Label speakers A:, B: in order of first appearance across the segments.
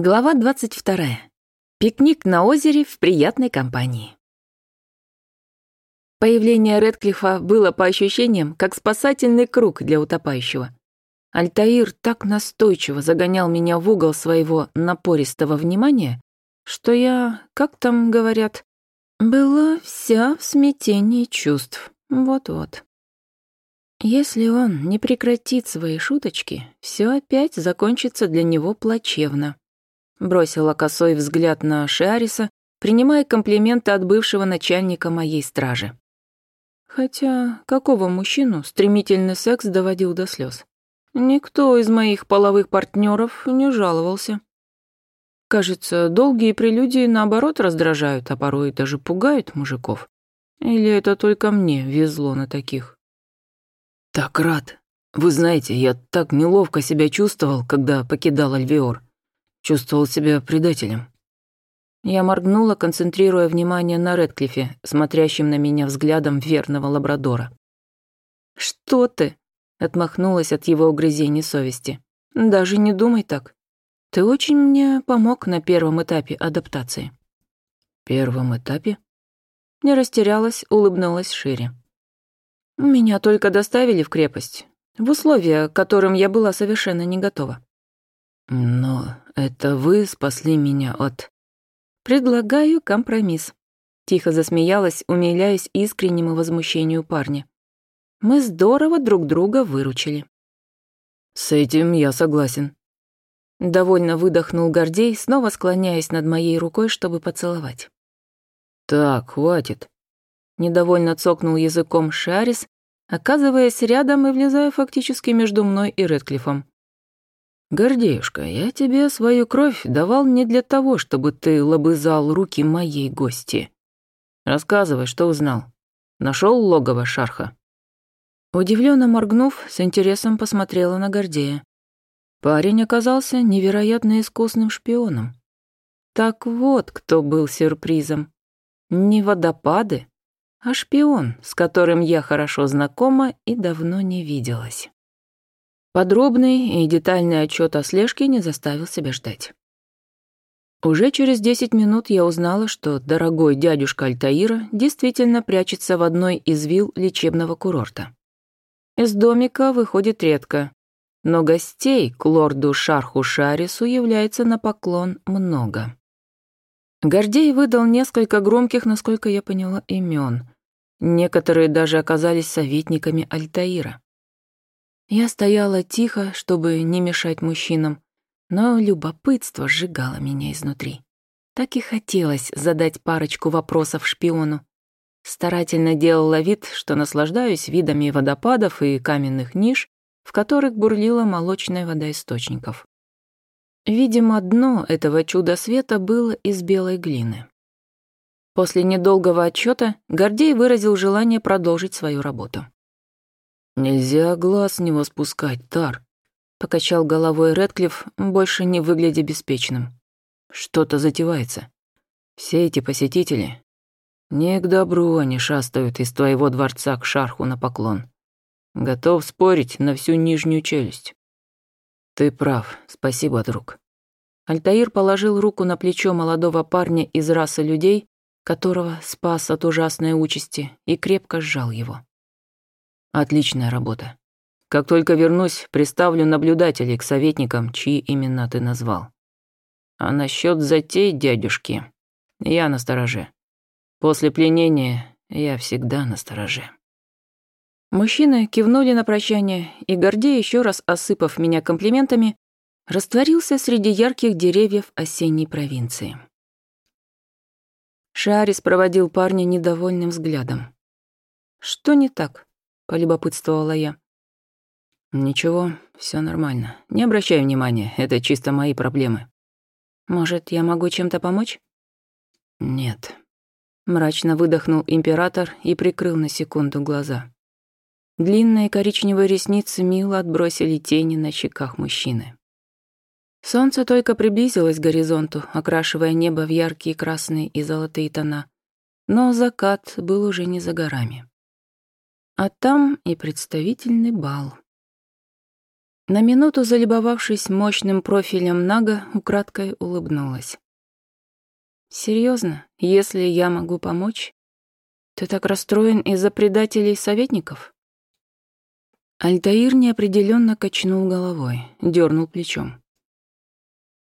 A: Глава 22. Пикник на озере в приятной компании. Появление Редклифа было по ощущениям как спасательный круг для утопающего. Альтаир так настойчиво загонял меня в угол своего напористого внимания, что я, как там говорят, была вся в смятении чувств. Вот-вот. Если он не прекратит свои шуточки, все опять закончится для него плачевно. Бросила косой взгляд на Шиариса, принимая комплименты от бывшего начальника моей стражи. Хотя какого мужчину стремительный секс доводил до слез? Никто из моих половых партнеров не жаловался. Кажется, долгие прелюдии наоборот раздражают, а порой даже пугают мужиков. Или это только мне везло на таких?
B: Так рад. Вы знаете, я так неловко себя чувствовал, когда покидал Альвеор. Чувствовал себя предателем.
A: Я моргнула, концентрируя внимание на Редклифе, смотрящем на меня взглядом верного лабрадора. «Что ты?» — отмахнулась от его угрызений совести. «Даже не думай так. Ты очень мне помог на первом этапе адаптации».
B: «Первом этапе?»
A: Не растерялась, улыбнулась шире. «Меня только доставили в крепость, в условия, к которым я была совершенно не готова».
B: «Но «Это вы спасли меня от...»
A: «Предлагаю компромисс», — тихо засмеялась, умиляясь искреннему возмущению парня. «Мы здорово друг друга выручили».
B: «С этим я согласен», —
A: довольно выдохнул Гордей, снова склоняясь над моей рукой, чтобы поцеловать.
B: «Так, хватит», —
A: недовольно цокнул языком Шарис, оказываясь рядом и влезая фактически между мной и Редклифом.
B: «Гордеюшка, я тебе свою кровь давал не для того, чтобы ты лобызал руки моей гости. Рассказывай, что узнал. Нашел логово Шарха?»
A: Удивленно моргнув, с интересом посмотрела на Гордея. Парень оказался невероятно искусным шпионом. Так вот, кто был сюрпризом. Не водопады, а шпион, с которым я хорошо знакома и давно не виделась. Подробный и детальный отчет о слежке не заставил себя ждать. Уже через 10 минут я узнала, что дорогой дядюшка Альтаира действительно прячется в одной из вил лечебного курорта. Из домика выходит редко, но гостей к лорду Шарху Шарису является на поклон много. Гордей выдал несколько громких, насколько я поняла, имен. Некоторые даже оказались советниками Альтаира. Я стояла тихо, чтобы не мешать мужчинам, но любопытство сжигало меня изнутри. Так и хотелось задать парочку вопросов шпиону. Старательно делала вид, что наслаждаюсь видами водопадов и каменных ниш, в которых бурлила молочная вода источников. Видимо, дно этого чуда света было из белой глины. После недолгого отчета Гордей выразил желание продолжить свою работу.
B: «Нельзя глаз с него спускать, Тар», — покачал головой Редклифф, больше не выглядя беспечным. «Что-то затевается. Все эти посетители не к добру они шастают из твоего дворца к шарху на поклон. Готов спорить на всю нижнюю челюсть». «Ты прав, спасибо, друг».
A: Альтаир положил руку на плечо молодого парня из расы людей, которого спас от ужасной участи, и крепко сжал его.
B: Отличная работа. Как только вернусь, приставлю наблюдателей к советникам, чьи имена ты назвал. А насчет затей дядюшки, я настороже. После пленения я всегда настороже.
A: Мужчины кивнули на прощание, и Гордей, еще раз осыпав меня комплиментами, растворился среди ярких деревьев осенней провинции. Шарис проводил парня недовольным взглядом. Что не так? полюбопытствовала я.
B: «Ничего, все нормально. Не обращай внимания, это чисто мои проблемы».
A: «Может, я могу чем-то помочь?»
B: «Нет».
A: Мрачно выдохнул император и прикрыл на секунду глаза. Длинные коричневые ресницы мило отбросили тени на щеках мужчины. Солнце только приблизилось к горизонту, окрашивая небо в яркие красные и золотые тона. Но закат был уже не за горами. А там и представительный бал. На минуту, залибовавшись мощным профилем Нага, украдкой улыбнулась. «Серьезно, если я могу помочь? Ты так расстроен из-за предателей советников?» Альтаир неопределенно качнул головой, дернул плечом.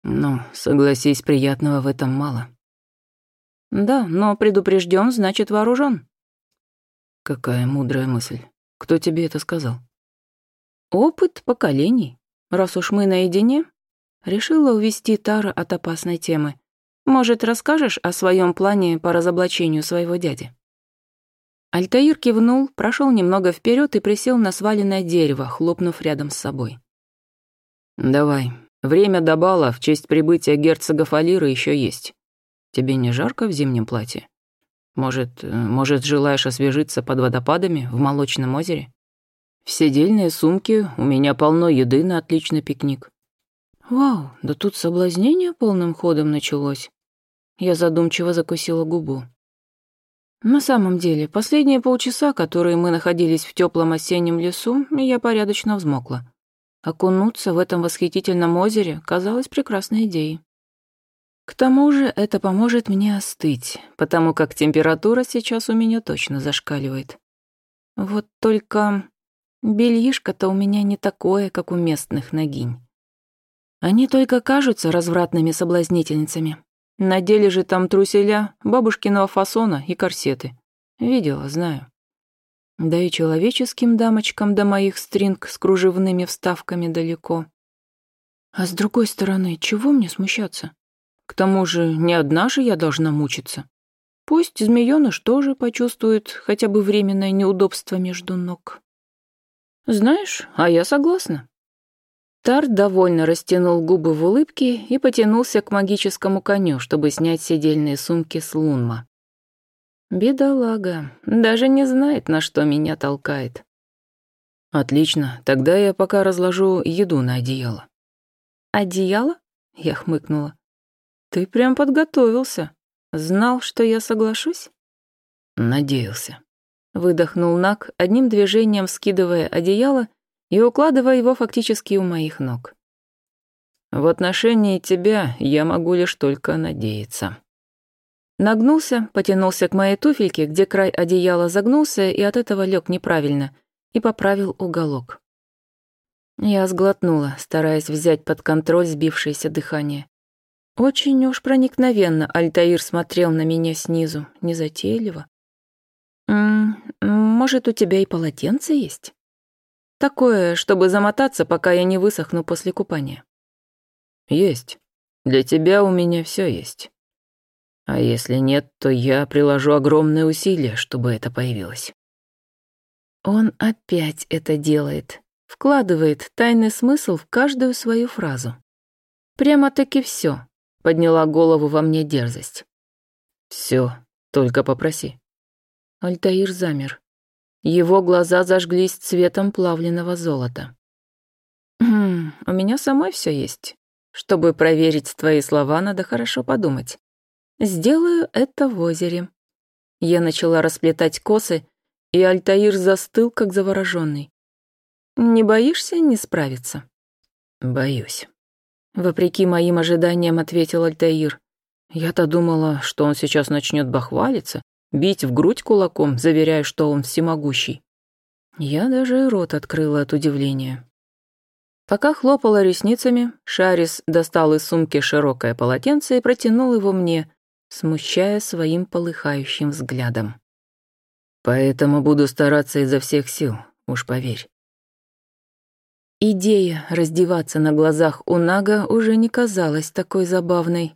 B: «Ну, согласись, приятного в этом мало».
A: «Да, но предупрежден, значит вооружен.
B: Какая мудрая мысль. Кто тебе это сказал?
A: Опыт поколений. Раз уж мы наедине, решила увести Тара от опасной темы. Может, расскажешь о своем плане по разоблачению своего дяди? Альтаир кивнул, прошел немного вперед и присел на сваленное дерево, хлопнув рядом с собой.
B: «Давай. Время до бала в честь прибытия герцога Фалира еще есть. Тебе не жарко в зимнем платье?» Может, э, может, желаешь освежиться под водопадами в Молочном озере? В седельные сумки у меня полно еды на отличный пикник.
A: Вау, да тут соблазнение полным ходом началось. Я задумчиво закусила губу. На самом деле, последние полчаса, которые мы находились в теплом осеннем лесу, я порядочно взмокла. Окунуться в этом восхитительном озере казалось прекрасной идеей. К тому же это поможет мне остыть, потому как температура сейчас у меня точно зашкаливает. Вот только бельишко-то у меня не такое, как у местных ногинь. Они только кажутся развратными соблазнительницами. На деле же там труселя, бабушкиного фасона и корсеты. Видела, знаю. Да и человеческим дамочкам до моих стринг с кружевными вставками далеко. А с другой стороны, чего мне смущаться? К тому же не одна же я должна мучиться. Пусть змеёныш тоже почувствует хотя бы временное неудобство между ног. Знаешь, а я согласна. Тар довольно растянул губы в улыбке и потянулся к магическому коню, чтобы снять седельные сумки с лунма. Бедолага, даже не знает, на что меня толкает.
B: Отлично, тогда я пока разложу еду на одеяло.
A: Одеяло? Я хмыкнула. «Ты прям подготовился. Знал, что я соглашусь?»
B: «Надеялся».
A: Выдохнул Нак, одним движением скидывая одеяло и укладывая его фактически у моих ног.
B: «В отношении тебя я могу лишь только надеяться».
A: Нагнулся, потянулся к моей туфельке, где край одеяла загнулся и от этого лег неправильно, и поправил уголок. Я сглотнула, стараясь взять под контроль сбившееся дыхание. Очень уж проникновенно Альтаир смотрел на меня снизу, незатейливо. «М «Может, у тебя и полотенце есть?» «Такое, чтобы замотаться, пока я не высохну после купания».
B: «Есть. Для тебя у меня все есть. А если нет, то я приложу огромные усилия, чтобы это появилось».
A: Он опять это делает, вкладывает тайный смысл в каждую свою фразу. Прямо-таки все подняла голову во мне дерзость.
B: Все, только попроси.
A: Альтаир замер. Его глаза зажглись цветом плавленного золота. «Хм, у меня самой все есть. Чтобы проверить твои слова, надо хорошо подумать. Сделаю это в озере». Я начала расплетать косы, и Альтаир застыл, как завороженный. «Не боишься не справиться?»
B: «Боюсь».
A: Вопреки моим ожиданиям ответил Альтаир. Я-то думала, что он сейчас начнет бахвалиться, бить в грудь кулаком, заверяя, что он всемогущий. Я даже рот открыла от удивления. Пока хлопала ресницами, Шарис достал из сумки широкое полотенце и протянул его мне, смущая своим полыхающим взглядом.
B: «Поэтому буду стараться изо всех сил, уж поверь.
A: Идея раздеваться на глазах у Нага уже не казалась такой забавной.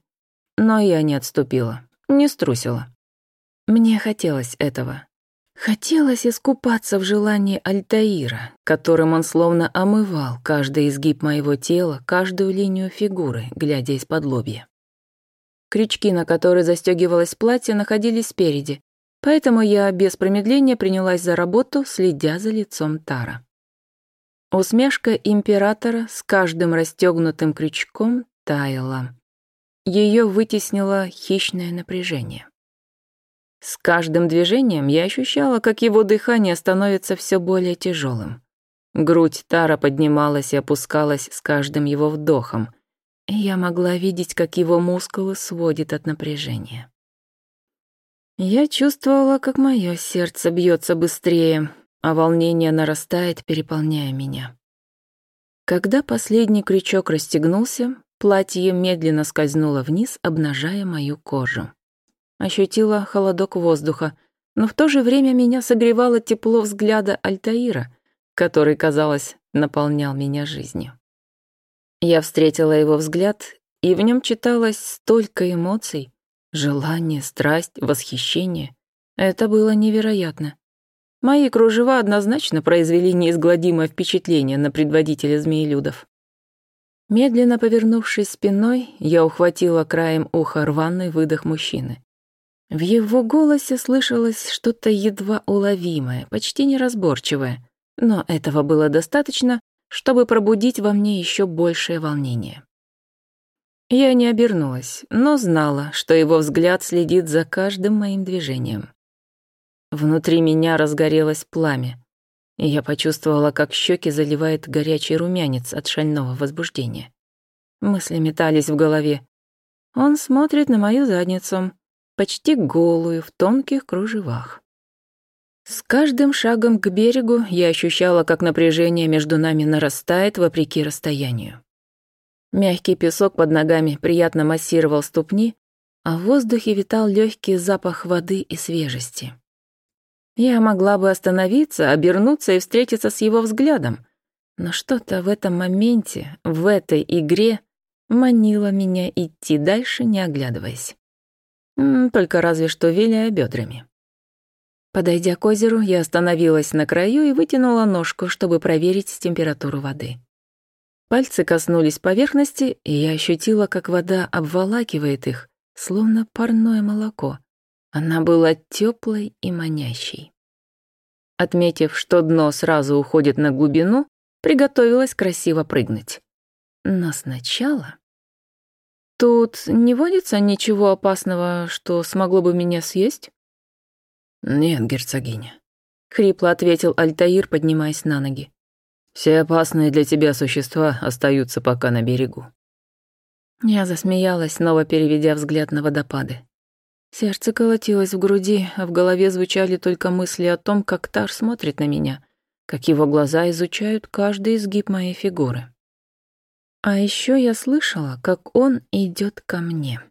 A: Но я не отступила, не струсила. Мне хотелось этого. Хотелось искупаться в желании Альтаира, которым он словно омывал каждый изгиб моего тела, каждую линию фигуры, глядя из-под лобья. Крючки, на которые застегивалось платье, находились спереди, поэтому я без промедления принялась за работу, следя за лицом Тара. Усмешка императора с каждым расстегнутым крючком таяла. Ее вытеснило хищное напряжение. С каждым движением я ощущала, как его дыхание становится все более тяжелым. Грудь Тара поднималась и опускалась с каждым его вдохом, и я могла видеть, как его мускулы сводит от напряжения. Я чувствовала, как мое сердце бьется быстрее, а волнение нарастает, переполняя меня. Когда последний крючок расстегнулся, платье медленно скользнуло вниз, обнажая мою кожу. Ощутила холодок воздуха, но в то же время меня согревало тепло взгляда Альтаира, который, казалось, наполнял меня жизнью. Я встретила его взгляд, и в нем читалось столько эмоций — Желание, страсть, восхищение. Это было невероятно. Мои кружева однозначно произвели неизгладимое впечатление на предводителя змеилюдов. Медленно повернувшись спиной, я ухватила краем уха рваный выдох мужчины. В его голосе слышалось что-то едва уловимое, почти неразборчивое, но этого было достаточно, чтобы пробудить во мне еще большее волнение. Я не обернулась, но знала, что его взгляд следит за каждым моим движением. Внутри меня разгорелось пламя, и я почувствовала, как щеки заливает горячий румянец от шального возбуждения. Мысли метались в голове. Он смотрит на мою задницу, почти голую, в тонких кружевах. С каждым шагом к берегу я ощущала, как напряжение между нами нарастает вопреки расстоянию. Мягкий песок под ногами приятно массировал ступни, а в воздухе витал легкий запах воды и свежести. Я могла бы остановиться, обернуться и встретиться с его взглядом. Но что-то в этом моменте, в этой игре, манило меня идти дальше, не оглядываясь. Только разве что виляя бедрами. Подойдя к озеру, я остановилась на краю и вытянула ножку, чтобы проверить температуру воды. Пальцы коснулись поверхности, и я ощутила, как вода обволакивает их, словно парное молоко. Она была теплой и манящей. Отметив, что дно сразу уходит на глубину, приготовилась красиво прыгнуть. Но сначала... Тут не водится ничего опасного, что смогло бы меня съесть?
B: Нет, герцогиня.
A: Хрипло ответил Альтаир, поднимаясь на ноги.
B: Все опасные для тебя существа остаются пока на берегу.
A: Я засмеялась, снова переведя взгляд на водопады. Сердце колотилось в груди, а в голове звучали только мысли о том, как Тар смотрит на меня, как его глаза изучают каждый изгиб моей фигуры. А еще я слышала, как он идет ко мне.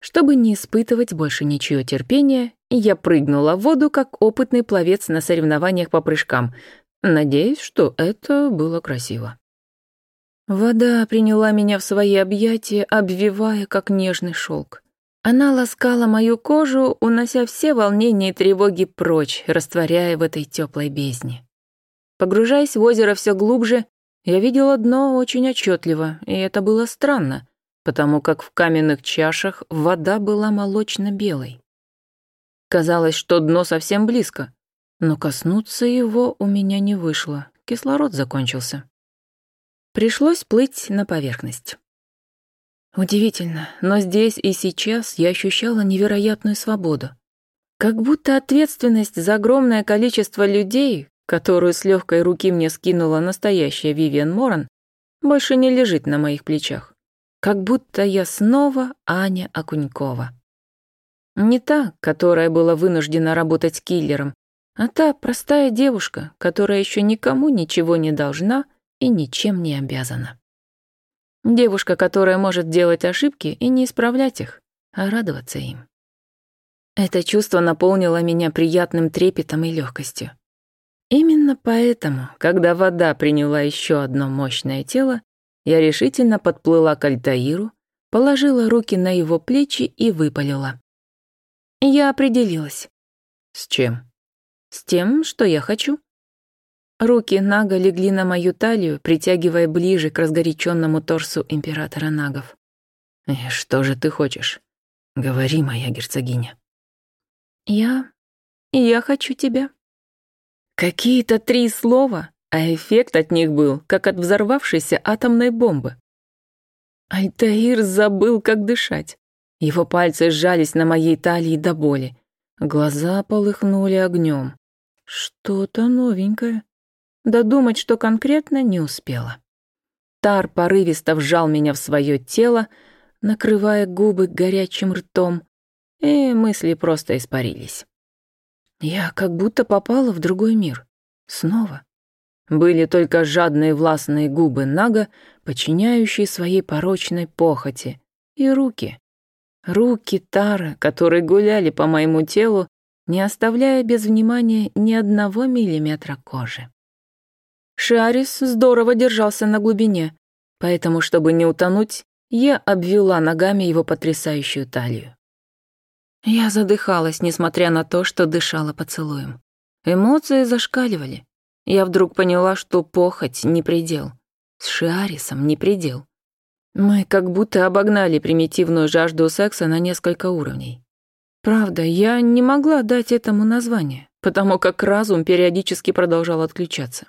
A: Чтобы не испытывать больше ничего терпения, я прыгнула в воду, как опытный пловец на соревнованиях по прыжкам, надеясь, что это было красиво. Вода приняла меня в свои объятия, обвивая, как нежный шелк. Она ласкала мою кожу, унося все волнения и тревоги прочь, растворяя в этой теплой бездне. Погружаясь в озеро все глубже, я видела дно очень отчетливо, и это было странно, потому как в каменных чашах вода была молочно-белой. Казалось, что дно совсем близко, но коснуться его у меня не вышло, кислород закончился. Пришлось плыть на поверхность. Удивительно, но здесь и сейчас я ощущала невероятную свободу. Как будто ответственность за огромное количество людей, которую с легкой руки мне скинула настоящая Вивиан Моран, больше не лежит на моих плечах. Как будто я снова Аня Акунькова. Не та, которая была вынуждена работать киллером, а та простая девушка, которая еще никому ничего не должна и ничем не обязана. Девушка, которая может делать ошибки и не исправлять их, а радоваться им. Это чувство наполнило меня приятным трепетом и легкостью. Именно поэтому, когда вода приняла еще одно мощное тело, я решительно подплыла к Альтаиру, положила руки на его плечи и выпалила. Я определилась.
B: С чем?
A: С тем, что я хочу. Руки Нага легли на мою талию, притягивая ближе к разгоряченному торсу императора Нагов.
B: «И что же ты хочешь? Говори, моя герцогиня».
A: «Я... я хочу тебя». Какие-то три слова, а эффект от них был, как от взорвавшейся атомной бомбы. Альтаир забыл, как дышать. Его пальцы сжались на моей талии до боли. Глаза полыхнули огнем. Что-то новенькое. Додумать, что конкретно, не успела. Тар порывисто вжал меня в свое тело, накрывая губы горячим ртом, и мысли просто испарились. Я как будто попала в другой мир. Снова. Были только жадные властные губы Нага, подчиняющие своей порочной похоти, и руки. Руки Тара, которые гуляли по моему телу, не оставляя без внимания ни одного миллиметра кожи. Шиарис здорово держался на глубине, поэтому, чтобы не утонуть, я обвела ногами его потрясающую талию. Я задыхалась, несмотря на то, что дышала поцелуем. Эмоции зашкаливали. Я вдруг поняла, что похоть не предел. С Шиарисом не предел. Мы как будто обогнали примитивную жажду секса на несколько уровней. Правда, я не могла дать этому название, потому как разум периодически продолжал отключаться.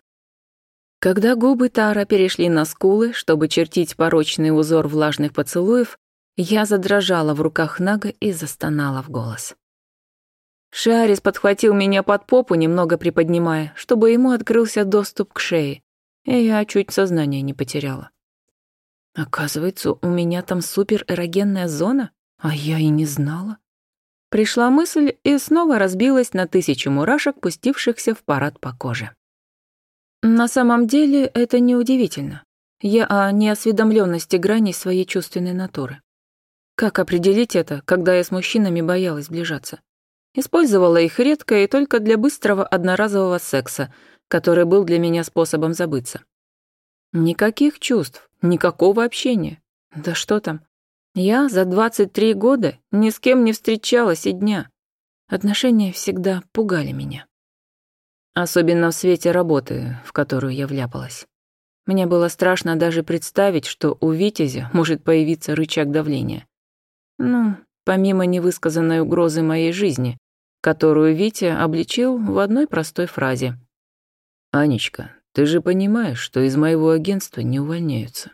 A: Когда губы Тара перешли на скулы, чтобы чертить порочный узор влажных поцелуев, я задрожала в руках Нага и застонала в голос. Шарис подхватил меня под попу, немного приподнимая, чтобы ему открылся доступ к шее, и я чуть сознание не потеряла. Оказывается, у меня там суперэрогенная зона, а я и не знала. Пришла мысль и снова разбилась на тысячу мурашек, пустившихся в парад по коже. На самом деле это неудивительно. Я о неосведомленности граней своей чувственной натуры. Как определить это, когда я с мужчинами боялась сближаться? Использовала их редко и только для быстрого одноразового секса, который был для меня способом забыться. Никаких чувств, никакого общения. Да что там. Я за 23 года ни с кем не встречалась и дня. Отношения всегда пугали меня. Особенно в свете работы, в которую я вляпалась. Мне было страшно даже представить, что у Витязя может появиться рычаг давления. Ну, помимо невысказанной угрозы моей жизни, которую Витя обличил в одной простой фразе. «Анечка, ты же понимаешь, что из моего агентства не увольняются».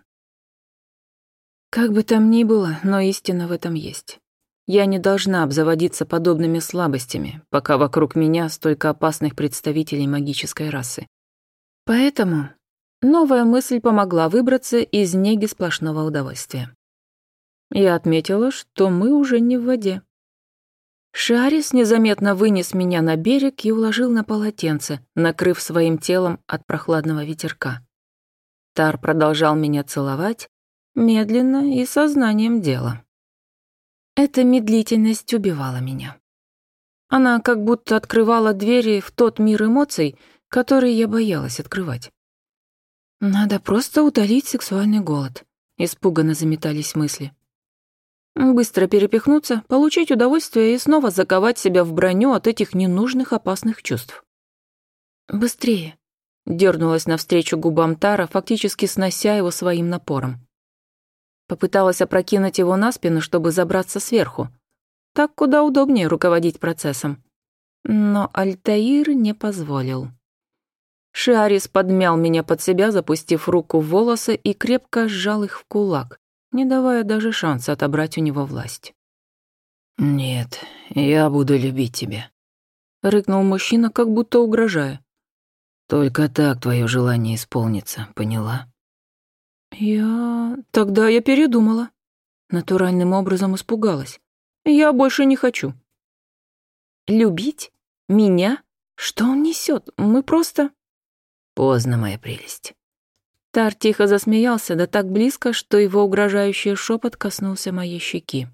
A: Как бы там ни было, но истина в этом есть. Я не должна обзаводиться подобными слабостями, пока вокруг меня столько опасных представителей магической расы. Поэтому новая мысль помогла выбраться из неги сплошного удовольствия. Я отметила, что мы уже не в воде. Шарис незаметно вынес меня на берег и уложил на полотенце, накрыв своим телом от прохладного ветерка. Тар продолжал меня целовать, медленно и сознанием дела. Эта медлительность убивала меня. Она как будто открывала двери в тот мир эмоций, который я боялась открывать. «Надо просто удалить сексуальный голод», — испуганно заметались мысли. «Быстро перепихнуться, получить удовольствие и снова заковать себя в броню от этих ненужных опасных чувств». «Быстрее», — дернулась навстречу губам Тара, фактически снося его своим напором. Попыталась опрокинуть его на спину, чтобы забраться сверху. Так куда удобнее руководить процессом. Но Альтаир не позволил. Шиарис подмял меня под себя, запустив руку в волосы и крепко сжал их в кулак, не давая даже шанса отобрать у него власть. «Нет, я буду любить тебя», — рыкнул мужчина, как будто угрожая. «Только так твое желание исполнится, поняла?» Я... Тогда я передумала. Натуральным образом испугалась. Я больше не хочу. Любить? Меня? Что он несет? Мы просто... Поздно, моя прелесть. Тар тихо засмеялся, да так близко, что его угрожающий шепот коснулся моей щеки.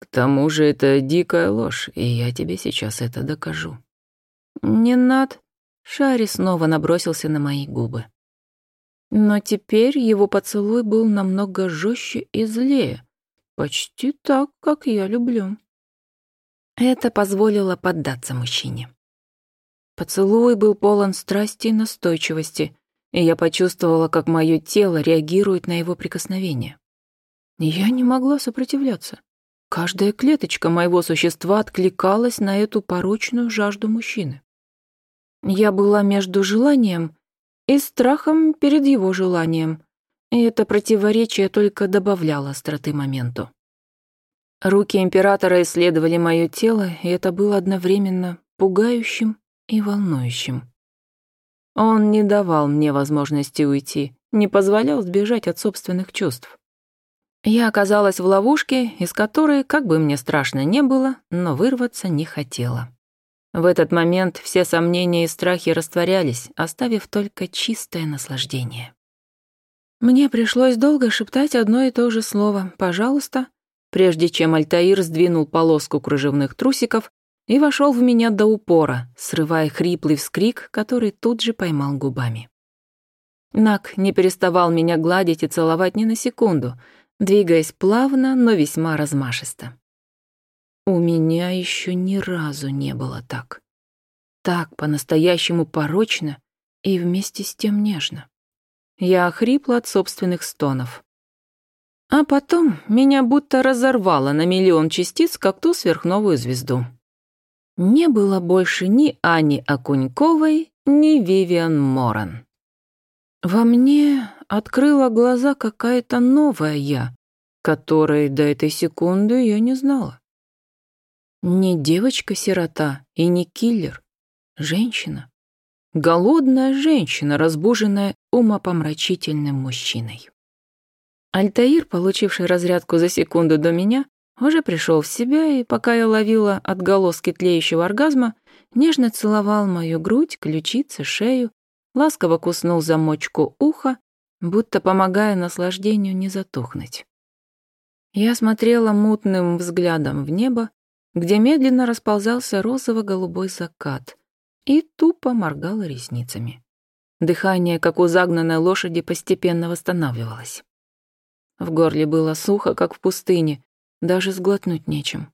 A: К тому же это дикая ложь, и я тебе сейчас это докажу. Не над... Шари снова набросился на мои губы. Но теперь его поцелуй был намного жестче и злее. Почти так, как я люблю. Это позволило поддаться мужчине. Поцелуй был полон страсти и настойчивости, и я почувствовала, как мое тело реагирует на его прикосновение. Я не могла сопротивляться. Каждая клеточка моего существа откликалась на эту порочную жажду мужчины. Я была между желанием и страхом перед его желанием. И это противоречие только добавляло остроты моменту. Руки императора исследовали мое тело, и это было одновременно пугающим и волнующим. Он не давал мне возможности уйти, не позволял сбежать от собственных чувств. Я оказалась в ловушке, из которой, как бы мне страшно не было, но вырваться не хотела. В этот момент все сомнения и страхи растворялись, оставив только чистое наслаждение. Мне пришлось долго шептать одно и то же слово «пожалуйста», прежде чем Альтаир сдвинул полоску кружевных трусиков и вошел в меня до упора, срывая хриплый вскрик, который тут же поймал губами. Нак не переставал меня гладить и целовать ни на секунду, двигаясь плавно, но весьма размашисто. У меня еще ни разу не было так. Так по-настоящему порочно и вместе с тем нежно. Я охрипла от собственных стонов. А потом меня будто разорвало на миллион частиц, как ту сверхновую звезду. Не было больше ни Ани Акуньковой, ни Вивиан Моран. Во мне открыла глаза какая-то новая я, которой до этой секунды я не знала. Не девочка-сирота и не киллер. Женщина. Голодная женщина, разбуженная умопомрачительным мужчиной. Альтаир, получивший разрядку за секунду до меня, уже пришел в себя и, пока я ловила отголоски тлеющего оргазма, нежно целовал мою грудь, ключицы, шею, ласково куснул замочку уха, будто помогая наслаждению не затухнуть. Я смотрела мутным взглядом в небо, где медленно расползался розово-голубой закат и тупо моргала ресницами. Дыхание, как у загнанной лошади, постепенно восстанавливалось. В горле было сухо, как в пустыне, даже сглотнуть нечем.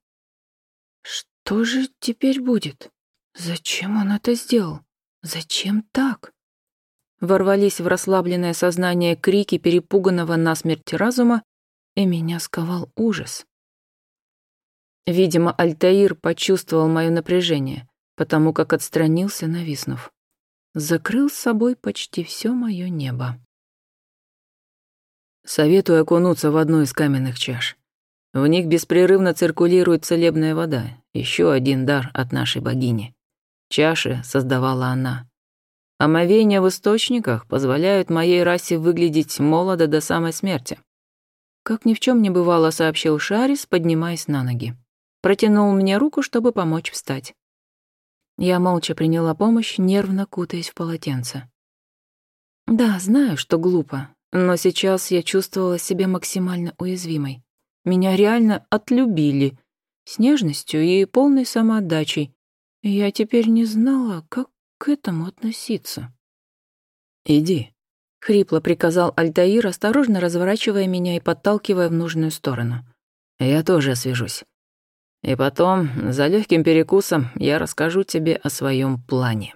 A: «Что же теперь будет? Зачем он это сделал? Зачем так?» Ворвались в расслабленное сознание крики перепуганного насмерть разума, и меня сковал ужас. Видимо, Альтаир почувствовал мое напряжение, потому как отстранился, нависнув. Закрыл с собой почти все мое небо.
B: Советую окунуться в одну из каменных чаш. В них беспрерывно циркулирует целебная вода, еще один дар от нашей богини. Чаши создавала она. Омовения в источниках позволяют моей расе выглядеть молодо до самой смерти. Как ни в чем не бывало, сообщил Шарис, поднимаясь на ноги протянул мне руку, чтобы помочь встать. Я молча приняла помощь, нервно кутаясь в полотенце. Да, знаю, что глупо, но сейчас я чувствовала себя максимально уязвимой. Меня реально отлюбили, с нежностью и полной самоотдачей. Я теперь не знала, как к этому относиться.
A: «Иди», — хрипло приказал Альтаир, осторожно разворачивая меня и подталкивая в нужную сторону. «Я тоже освежусь». И потом, за легким перекусом, я расскажу тебе о своем плане».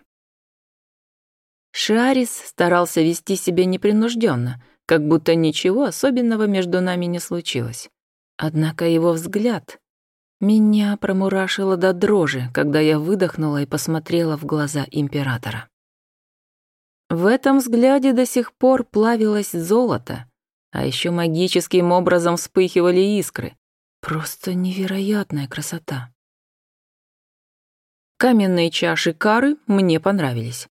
A: Шиарис старался вести себя непринужденно, как будто ничего особенного между нами не случилось. Однако его взгляд меня промурашило до дрожи, когда я выдохнула и посмотрела в глаза императора. В этом взгляде до сих пор плавилось золото, а еще магическим образом вспыхивали искры, Просто невероятная красота. Каменные чаши кары мне понравились.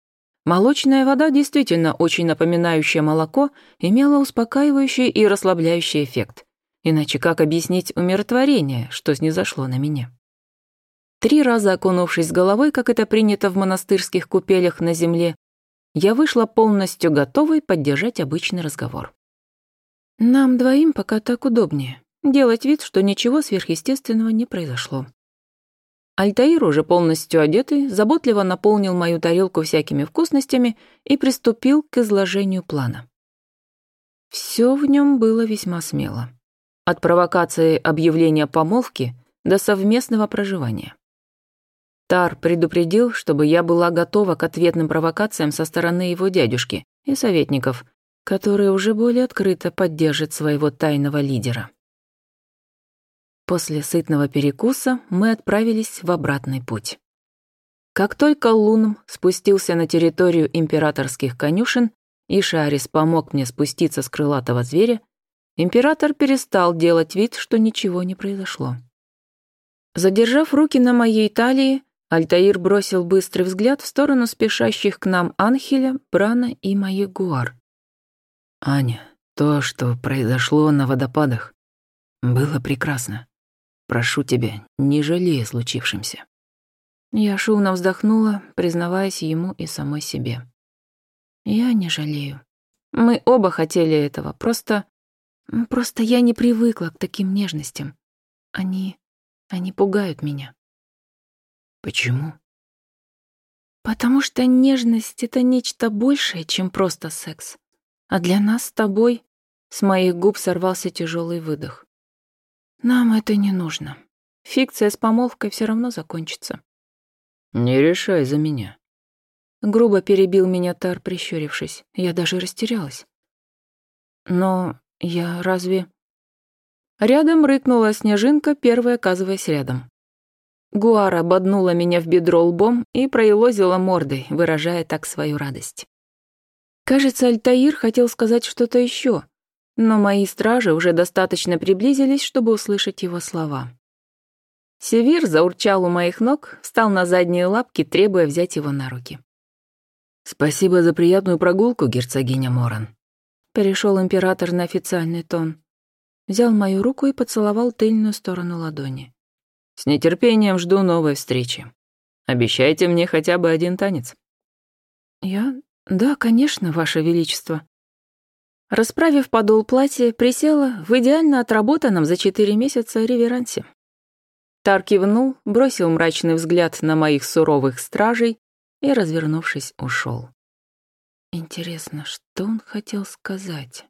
A: Молочная вода, действительно очень напоминающая молоко, имела успокаивающий и расслабляющий эффект. Иначе как объяснить умиротворение, что снизошло на меня? Три раза окунувшись головой, как это принято в монастырских купелях на земле, я вышла полностью готовой поддержать обычный разговор. «Нам двоим пока так удобнее», делать вид, что ничего сверхъестественного не произошло. Альтаир, уже полностью одетый, заботливо наполнил мою тарелку всякими вкусностями и приступил к изложению плана. Все в нем было весьма смело. От провокации объявления помолвки до совместного проживания. Тар предупредил, чтобы я была готова к ответным провокациям со стороны его дядюшки и советников, которые уже более открыто поддержат своего тайного лидера. После сытного перекуса мы отправились в обратный путь. Как только Лун спустился на территорию императорских конюшен, и Шарис помог мне спуститься с крылатого зверя, император перестал делать вид, что ничего не произошло. Задержав руки на моей талии, Альтаир бросил быстрый взгляд в сторону спешащих к нам Анхеля, Брана и Маегуар.
B: «Аня, то, что произошло на водопадах, было прекрасно. Прошу тебя, не жалей о случившемся».
A: Я шумно вздохнула, признаваясь ему и самой себе. «Я не жалею. Мы оба хотели этого, просто... Просто я не привыкла к таким нежностям. Они... они пугают меня».
B: «Почему?»
A: «Потому что нежность — это нечто большее, чем просто секс. А для нас с тобой...» С моих губ сорвался тяжелый выдох. Нам это не нужно. Фикция с помолвкой все равно закончится.
B: Не решай за меня.
A: Грубо перебил меня Тар, прищурившись. Я даже растерялась. Но я разве... Рядом рыкнула снежинка, первая оказываясь рядом. Гуара ободнула меня в бедро лбом и проелозила мордой, выражая так свою радость. Кажется, Альтаир хотел сказать что-то еще, но мои стражи уже достаточно приблизились, чтобы услышать его слова. Севир заурчал у моих ног, встал на задние лапки, требуя взять его на руки.
B: «Спасибо за приятную прогулку, герцогиня Моран», —
A: перешел император на официальный тон. Взял мою руку и поцеловал тыльную сторону ладони.
B: «С нетерпением жду новой встречи. Обещайте мне хотя бы один танец».
A: «Я? Да, конечно, Ваше Величество», Расправив подол платья, присела в идеально отработанном за четыре месяца реверансе. Тар кивнул, бросил мрачный взгляд на моих суровых стражей и, развернувшись, ушел. Интересно, что он хотел сказать?